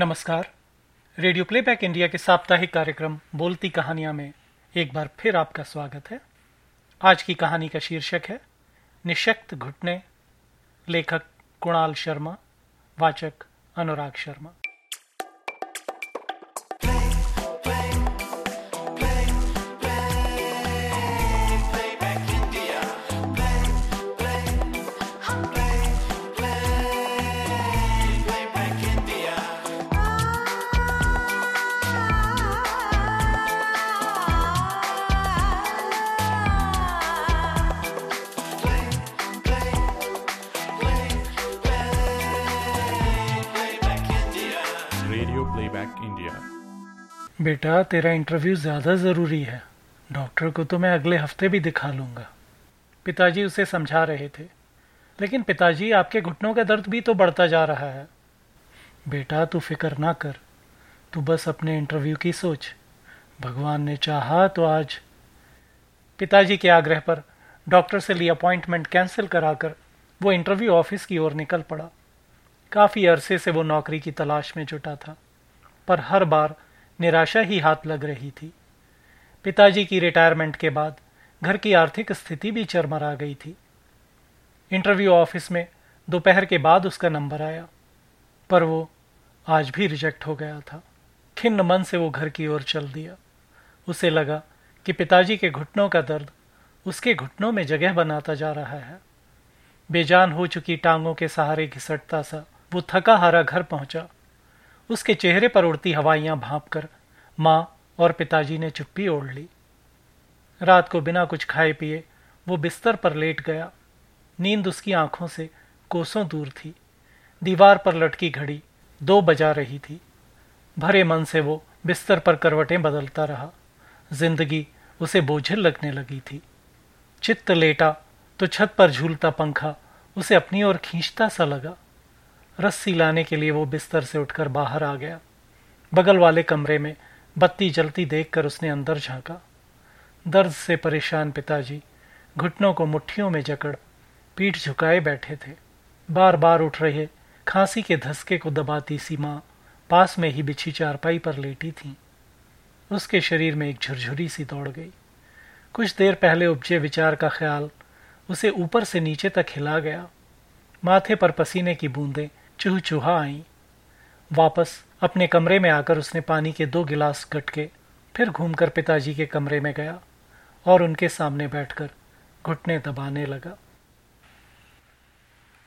नमस्कार। Radio playback India के साप्ताहिक कार्यक्रम बोलती कहानियाँ में एक बार फिर आपका स्वागत है। आज की कहानी का शीर्षक है, निशक्त घुटने, लेखक कुणाल शर्मा, वाचक Anurag Sharma. Radio playback India बेटा, तेरा इंटरव्यू ज़्यादा ज़रूरी है। डॉक्टर को तो मैं अगले हफ़्ते भी दिखा लूँगा। पिताजी उसे समझा रहे थे। लेकिन पिताजी, आपके घुटनों का दर्द भी तो बढ़ता जा रहा है। बेटा, तू फ़िक्र ना कर। तू बस अपने इंटरव्यू की सोच। भगवान ने चाहा तो आज पिताजी के आग्रह पर डॉक्टर से ली अपॉइंटमेंट कैंसिल कराकर वो इंटरव्यू ऑफ़िस की ओर निकल पड़ा। काफ़ी अरसे से वो नौकरी की तलाश में जुटा था, पर हर बार निराशा ही हाथ लग रही थी। पिताजी की रिटायरमेंट के बाद घर की आर्थिक स्थिति भी चरमरा गई थी। इंटरव्यू ऑफ़िस में दोपहर के बाद उसका नंबर आया, पर वो आज भी रिजेक्ट हो गया था। खिन्न मन से वो घर की ओर चल दिया। उसे लगा कि पिताजी के घुटनों का दर्द उसके घुटनों में जगह बनाता जा रहा है। बेजान हो चुकी टांगों के सहारे घिसटता सा वो थका हारा घर पहुँचा। उसके चेहरे पर उड़ती हवाइयाँ भाप कर, माँ और पिताजी ने चुप्पी ओढ़ ली। रात को बिना कुछ खाए पिए, वो बिस्तर पर लेट गया। नींद उसकी आँखों से कोसों दूर थी। दीवार पर लटकी घड़ी दो बजा रही थी। भरे मन से वो बिस्तर पर करवटें बदलता रहा। ज़िंदगी उसे बोझिल लगने लगी थी। चित्त लेटा तो छत पर झूलता पंखा उसे अपनी ओर खींचता सा लगा। रस्सी लाने के लिए वो बिस्तर से उठकर बाहर आ गया। बगल वाले कमरे में बत्ती जलती देखकर उसने अंदर झांका। दर्द से परेशान पिताजी घुटनों को मुट्ठियों में जकड़ पीठ झुकाए बैठे थे। बार बार उठ रहे खांसी के धसके को दबाती सी माँ पास में ही बिछी चारपाई पर लेटी थी। उसके शरीर में एक झुरझुरी सी दौड़ गई। कुछ देर पहले उपजे विचार का ख्याल उसे ऊपर से नीचे तक हिला गया। माथे पर पसीने की बूंदें चूह आई वापस अपने कमरे में आकर उसने पानी के दो गिलास गटके फिर घूमकर पिताजी के कमरे में गया और उनके सामने बैठकर घुटने दबाने लगा।